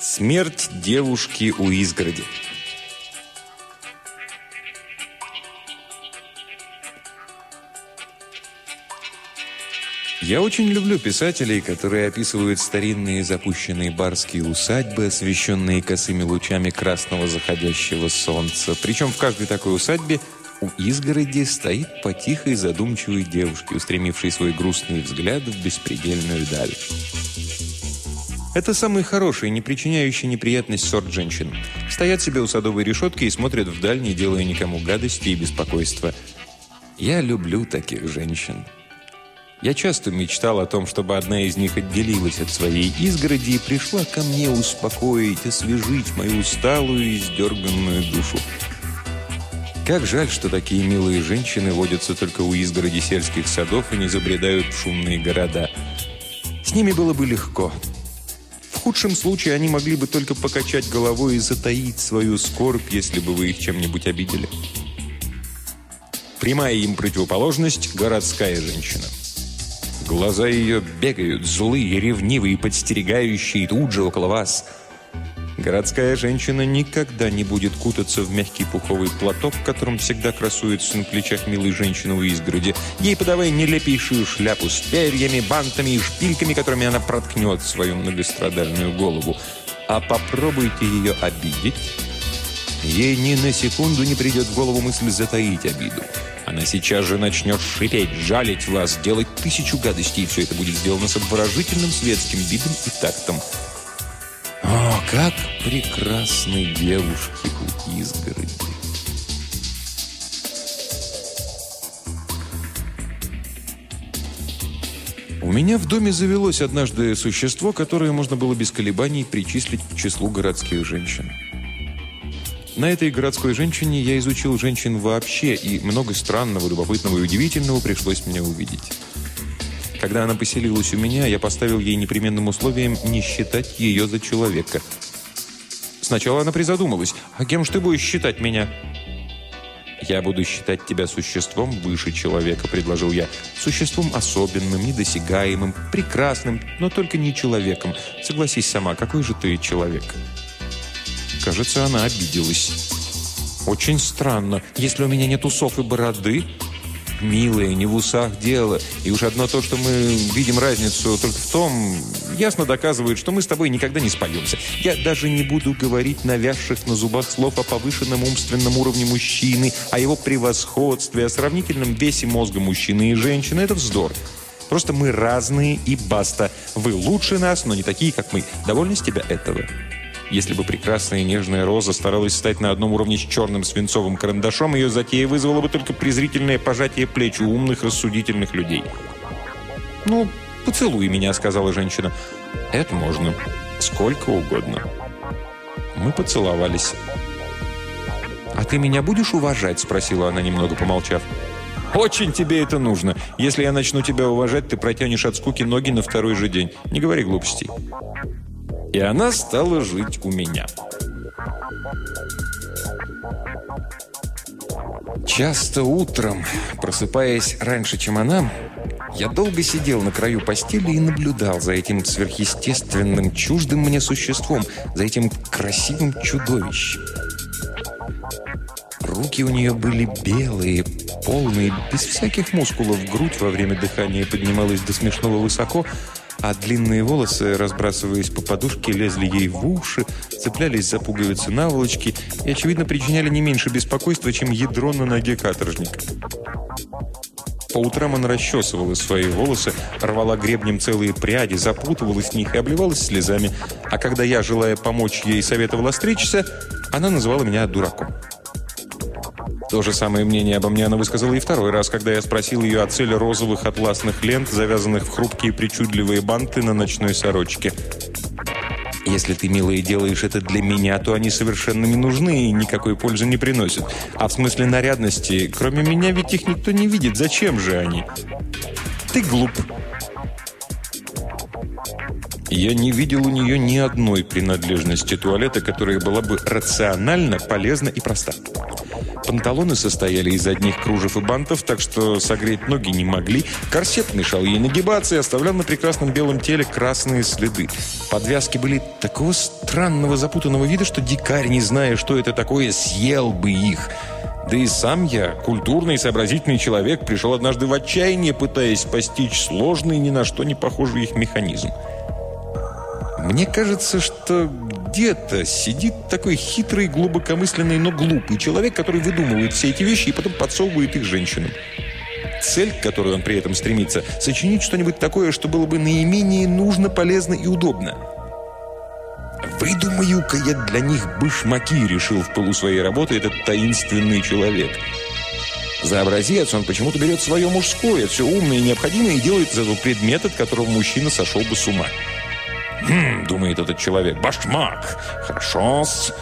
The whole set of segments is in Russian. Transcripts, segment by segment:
Смерть девушки у изгороди. Я очень люблю писателей, которые описывают старинные запущенные барские усадьбы, освещенные косыми лучами красного заходящего солнца. Причем в каждой такой усадьбе у изгороди стоит по задумчивой девушке, устремившей свой грустный взгляд в беспредельную даль. Это самый хороший, не причиняющий неприятность сорт женщин. Стоят себе у садовой решетки и смотрят вдаль, не делая никому гадости и беспокойства. Я люблю таких женщин. Я часто мечтал о том, чтобы одна из них отделилась от своей изгороди и пришла ко мне успокоить, освежить мою усталую и издерганную душу. Как жаль, что такие милые женщины водятся только у изгороди сельских садов и не забредают в шумные города. С ними было бы легко. В худшем случае они могли бы только покачать головой и затаить свою скорбь, если бы вы их чем-нибудь обидели. Прямая им противоположность – городская женщина – Глаза ее бегают, злые, ревнивые, подстерегающие тут же около вас. Городская женщина никогда не будет кутаться в мягкий пуховый платок, которым всегда красуется на плечах милой женщины у изгороди. Ей подавай нелепейшую шляпу с перьями, бантами и шпильками, которыми она проткнет свою многострадальную голову. А попробуйте ее обидеть. Ей ни на секунду не придет в голову мысль затаить обиду. Она сейчас же начнет шипеть, жалить вас, делать тысячу гадостей, и все это будет сделано с обворожительным светским видом и тактом. Как прекрасны девушки у изгороди! У меня в доме завелось однажды существо, которое можно было без колебаний причислить к числу городских женщин. На этой городской женщине я изучил женщин вообще, и много странного, любопытного и удивительного пришлось мне увидеть. Когда она поселилась у меня, я поставил ей непременным условием не считать ее за человека. Сначала она призадумалась, «А кем же ты будешь считать меня?» «Я буду считать тебя существом выше человека», — предложил я. «Существом особенным, недосягаемым, прекрасным, но только не человеком. Согласись сама, какой же ты человек?» Кажется, она обиделась. «Очень странно. Если у меня нет усов и бороды...» «Милая, не в усах дело. И уж одно то, что мы видим разницу только в том, ясно доказывает, что мы с тобой никогда не споемся. Я даже не буду говорить навязших на зубах слов о повышенном умственном уровне мужчины, о его превосходстве, о сравнительном весе мозга мужчины и женщины. Это вздор. Просто мы разные и баста. Вы лучше нас, но не такие, как мы. Довольны с тебя этого?» Если бы прекрасная нежная роза старалась стать на одном уровне с черным свинцовым карандашом, ее затея вызвала бы только презрительное пожатие плеч у умных, рассудительных людей. «Ну, поцелуй меня», — сказала женщина. «Это можно. Сколько угодно». Мы поцеловались. «А ты меня будешь уважать?» — спросила она, немного помолчав. «Очень тебе это нужно. Если я начну тебя уважать, ты протянешь от скуки ноги на второй же день. Не говори глупостей». И она стала жить у меня. Часто утром, просыпаясь раньше, чем она, я долго сидел на краю постели и наблюдал за этим сверхъестественным, чуждым мне существом, за этим красивым чудовищем. Руки у нее были белые, полные, без всяких мускулов. Грудь во время дыхания поднималась до смешного высоко, а длинные волосы, разбрасываясь по подушке, лезли ей в уши, цеплялись за пуговицы наволочки и, очевидно, причиняли не меньше беспокойства, чем ядро на ноге каторжника. По утрам она расчесывала свои волосы, рвала гребнем целые пряди, запутывалась в них и обливалась слезами. А когда я, желая помочь ей, советовала стричься, она называла меня дураком. То же самое мнение обо мне она высказала и второй раз, когда я спросил ее о цели розовых атласных лент, завязанных в хрупкие причудливые банты на ночной сорочке. Если ты, милая, делаешь это для меня, то они совершенно не нужны и никакой пользы не приносят. А в смысле нарядности, кроме меня ведь их никто не видит. Зачем же они? Ты глуп. Я не видел у нее ни одной принадлежности туалета, которая была бы рационально, полезна и проста. Панталоны состояли из одних кружев и бантов, так что согреть ноги не могли. Корсет мешал ей нагибаться и оставлял на прекрасном белом теле красные следы. Подвязки были такого странного запутанного вида, что дикарь, не зная, что это такое, съел бы их. Да и сам я, культурный и сообразительный человек, пришел однажды в отчаяние, пытаясь постичь сложный, ни на что не похожий их механизм. Мне кажется, что где-то сидит такой хитрый, глубокомысленный, но глупый человек, который выдумывает все эти вещи и потом подсовывает их женщинам. Цель, к которой он при этом стремится, сочинить что-нибудь такое, что было бы наименее нужно, полезно и удобно. «Выдумаю-ка я для них башмаки», — решил в полу своей работы этот таинственный человек. За образец он почему-то берет свое мужское, все умное и необходимое и делает из этого предмет, от которого мужчина сошел бы с ума. «Хм», — думает этот человек, — «башмак». «Хорошо-с».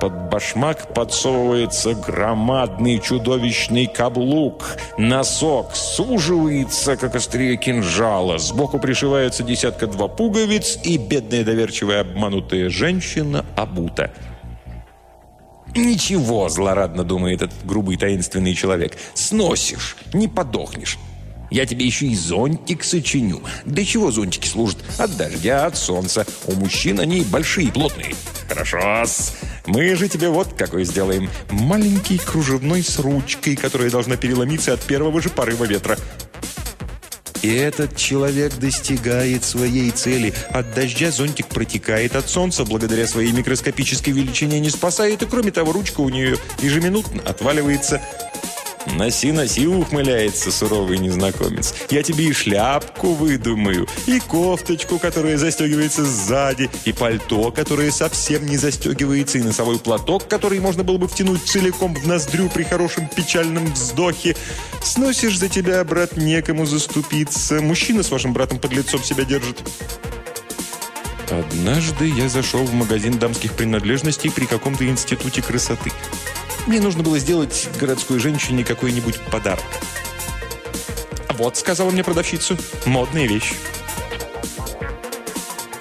Под башмак подсовывается громадный чудовищный каблук. Носок суживается, как острие кинжала. Сбоку пришивается десятка-два пуговиц, и бедная доверчивая обманутая женщина обута. «Ничего», — злорадно думает этот грубый таинственный человек, — «сносишь, не подохнешь». Я тебе еще и зонтик сочиню. Для чего зонтики служат? От дождя, от солнца. У мужчин они большие, плотные. Хорошо -с. Мы же тебе вот какой сделаем. Маленький кружевной с ручкой, которая должна переломиться от первого же порыва ветра. И этот человек достигает своей цели. От дождя зонтик протекает, от солнца благодаря своей микроскопической величине не спасает, и кроме того, ручка у нее ежеминутно отваливается. «Носи, носи!» — ухмыляется суровый незнакомец. «Я тебе и шляпку выдумаю, и кофточку, которая застегивается сзади, и пальто, которое совсем не застегивается, и носовой платок, который можно было бы втянуть целиком в ноздрю при хорошем печальном вздохе. Сносишь за тебя, брат, некому заступиться. Мужчина с вашим братом под лицом себя держит». Однажды я зашел в магазин дамских принадлежностей при каком-то институте красоты. Мне нужно было сделать городской женщине какой-нибудь подарок. «Вот», — сказала мне продавщица, — «модная вещь».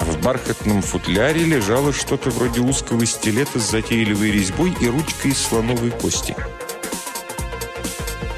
В бархатном футляре лежало что-то вроде узкого стилета с затейливой резьбой и ручкой из слоновой кости.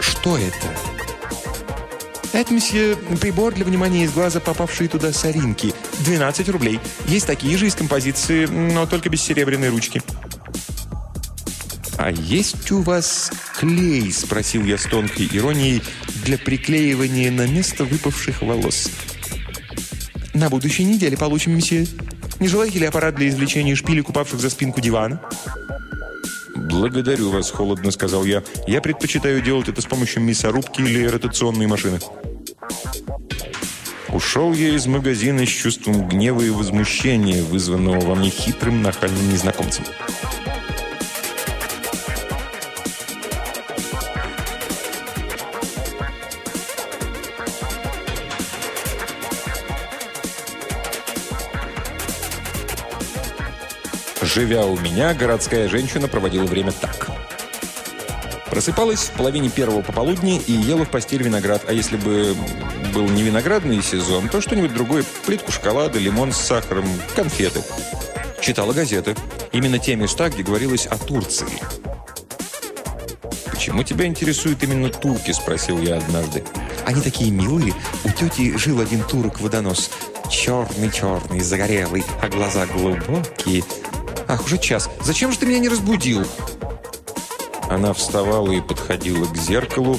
«Что это?» «Это, месье, прибор для внимания из глаза, попавшие туда соринки. 12 рублей. Есть такие же из композиции, но только без серебряной ручки». «А есть у вас клей?» – спросил я с тонкой иронией для приклеивания на место выпавших волос. «На будущей неделе получим, месье. Не желаете ли аппарат для извлечения шпилек, упавших за спинку дивана?» «Благодарю вас», – холодно сказал я. «Я предпочитаю делать это с помощью мясорубки или ротационной машины». Ушел я из магазина с чувством гнева и возмущения, вызванного во мне хитрым нахальным незнакомцем. Живя у меня, городская женщина проводила время так. Просыпалась в половине первого пополудни и ела в постель виноград. А если бы был не виноградный сезон, то что-нибудь другое. Плитку шоколада, лимон с сахаром, конфеты. Читала газеты. Именно те места, где говорилось о Турции. «Почему тебя интересуют именно турки?» – спросил я однажды. «Они такие милые. У тети жил один турок-водонос. Черный-черный, загорелый, а глаза глубокие. Ах, уже час. Зачем же ты меня не разбудил?» Она вставала и подходила к зеркалу,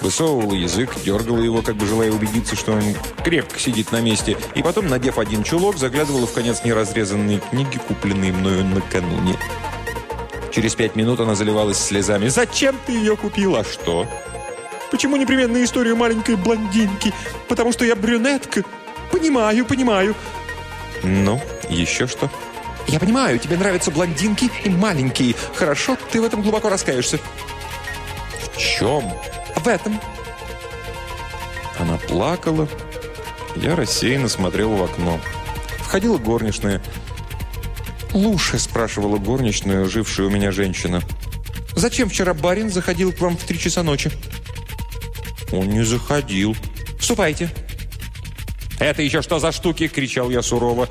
высовывала язык, дергала его, как бы желая убедиться, что он крепко сидит на месте, и потом, надев один чулок, заглядывала в конец неразрезанной книги, купленной мною накануне. Через пять минут она заливалась слезами. «Зачем ты ее купила? А что?» «Почему непременно историю маленькой блондинки? Потому что я брюнетка? Понимаю, понимаю». «Ну, еще что?» «Я понимаю, тебе нравятся блондинки и маленькие. Хорошо, ты в этом глубоко раскаешься». «В чем?» «В этом». Она плакала. Я рассеянно смотрел в окно. Входила горничная. «Луша», — спрашивала горничную, жившая у меня женщина. «Зачем вчера барин заходил к вам в три часа ночи?» «Он не заходил». «Ступайте». «Это еще что за штуки?» – кричал я сурово.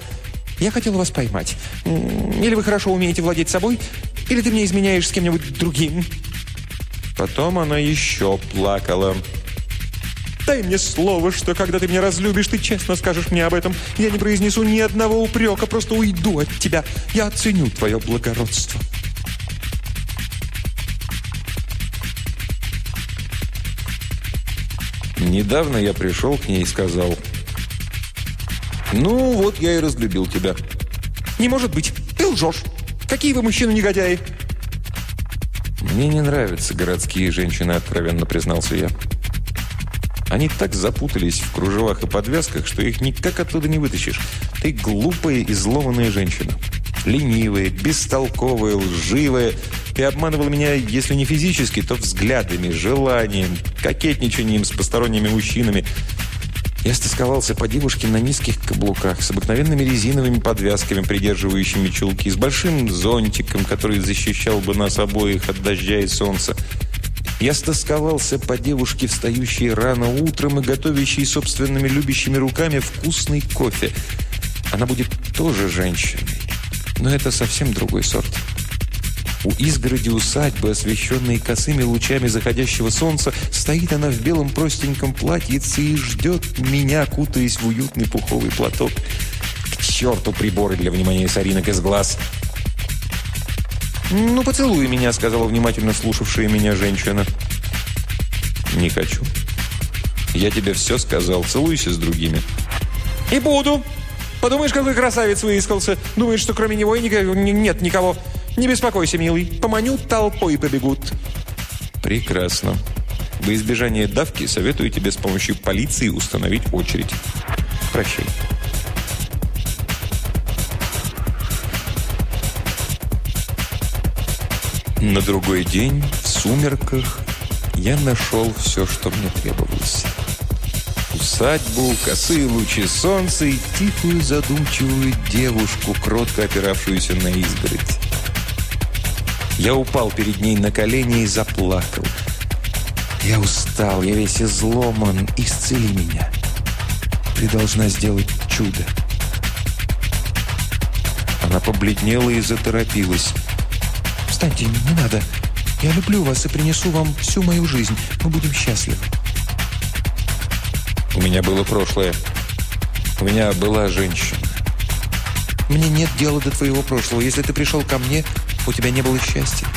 «Я хотел вас поймать. Или вы хорошо умеете владеть собой, или ты мне изменяешь с кем-нибудь другим». Потом она еще плакала. «Дай мне слово, что когда ты меня разлюбишь, ты честно скажешь мне об этом. Я не произнесу ни одного упрека, просто уйду от тебя. Я оценю твое благородство». Недавно я пришел к ней и сказал, «Ну, вот я и разлюбил тебя». «Не может быть! Ты лжешь! Какие вы мужчины-негодяи!» «Мне не нравятся городские женщины», — откровенно признался я. Они так запутались в кружевах и подвязках, что их никак оттуда не вытащишь. Ты глупая, изломанная женщина. Ленивая, бестолковая, лживая. Ты обманывал меня, если не физически, то взглядами, желанием, кокетничанием с посторонними мужчинами. Я стосковался по девушке на низких каблуках, с обыкновенными резиновыми подвязками, придерживающими чулки, с большим зонтиком, который защищал бы нас обоих от дождя и солнца. Я стосковался по девушке, встающей рано утром и готовящей собственными любящими руками вкусный кофе. Она будет тоже женщиной, но это совсем другой сорт. У изгороди усадьбы, освещенной косыми лучами заходящего солнца, стоит она в белом простеньком платьице и ждет меня, кутаясь в уютный пуховый платок. К черту приборы для внимания соринок из глаз! «Ну, поцелуй меня», — сказала внимательно слушавшая меня женщина. «Не хочу. Я тебе все сказал. Целуйся с другими». «И буду. Подумаешь, какой красавец выискался. Думаешь, что кроме него и никого, нет никого. Не беспокойся, милый. Поманю, толпой побегут». «Прекрасно. Во избежание давки советую тебе с помощью полиции установить очередь. Прощай». На другой день, в сумерках, я нашел все, что мне требовалось. Усадьбу, косые лучи солнца и тихую задумчивую девушку, кротко опиравшуюся на изгородь. Я упал перед ней на колени и заплакал. «Я устал, я весь изломан. Исцели меня. Ты должна сделать чудо». Она побледнела и заторопилась. «Встаньте, не надо. Я люблю вас и принесу вам всю мою жизнь. Мы будем счастливы». У меня было прошлое. У меня была женщина. Мне нет дела до твоего прошлого. Если ты пришел ко мне, у тебя не было счастья.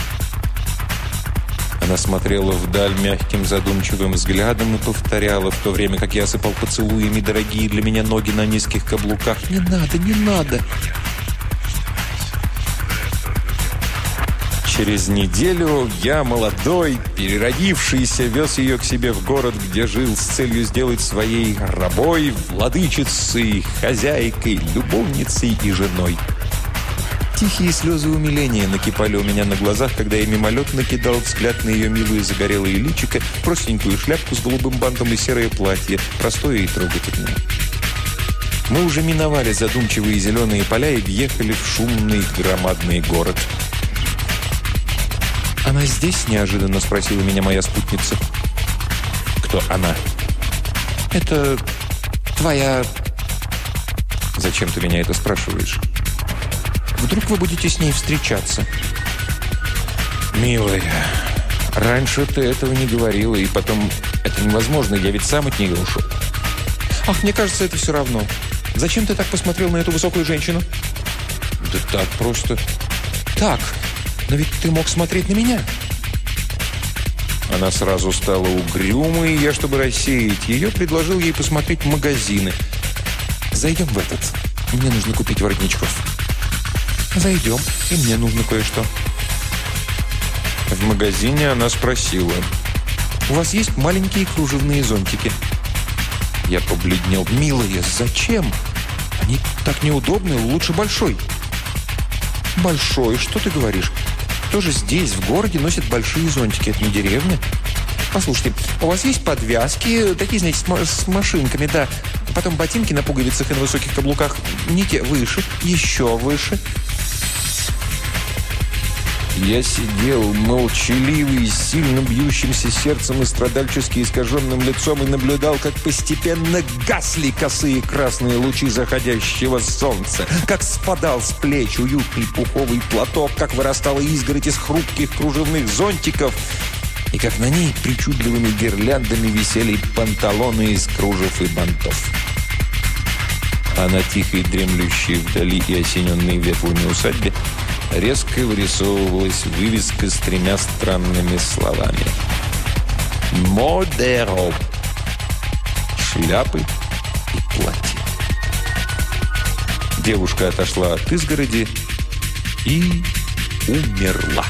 Она смотрела вдаль мягким задумчивым взглядом и повторяла, в то время как я осыпал поцелуями дорогие для меня ноги на низких каблуках. «Не надо, не надо!» Через неделю я, молодой, переродившийся, вез ее к себе в город, где жил с целью сделать своей рабой, владычицей, хозяйкой, любовницей и женой. Тихие слезы умиления накипали у меня на глазах, когда я мимолетно кидал взгляд на ее милые загорелые личико, простенькую шляпку с голубым бантом и серое платье, простое и трогательное. Мы уже миновали задумчивые зеленые поля и въехали в шумный громадный город – «Она здесь?» – неожиданно спросила меня моя спутница. «Кто она?» «Это твоя...» «Зачем ты меня это спрашиваешь?» «Вдруг вы будете с ней встречаться?» «Милая, раньше ты этого не говорила, и потом это невозможно, я ведь сам от нее ушел». «Ах, мне кажется, это все равно. Зачем ты так посмотрел на эту высокую женщину?» «Да так просто». «Так, но ведь ты мог смотреть на меня. Она сразу стала угрюмой, и я, чтобы рассеять ее, предложил ей посмотреть магазины. «Зайдем в этот. Мне нужно купить воротничков». «Зайдем, и мне нужно кое-что». В магазине она спросила. «У вас есть маленькие кружевные зонтики?» Я побледнел. «Милая, зачем? Они так неудобны, лучше большой». «Большой? Что ты говоришь? Кто же здесь, в городе, носит большие зонтики? Это не деревня? Послушайте, у вас есть подвязки, такие, знаете, с машинками, да. Потом ботинки на пуговицах и на высоких каблуках. Не выше, еще выше. Я сидел, молчаливый, с сильно бьющимся сердцем и страдальчески искаженным лицом и наблюдал, как постепенно гасли косые красные лучи заходящего солнца, как спадал с плеч уютный пуховый платок, как вырастала изгородь из хрупких кружевных зонтиков, и как на ней причудливыми гирляндами висели панталоны из кружев и бантов. А на тихой дремлющей вдали и осененной ветвами усадьбе резко вырисовывалась вывеска с тремя странными словами. «Модеро» – шляпы и платье. Девушка отошла от изгороди и умерла.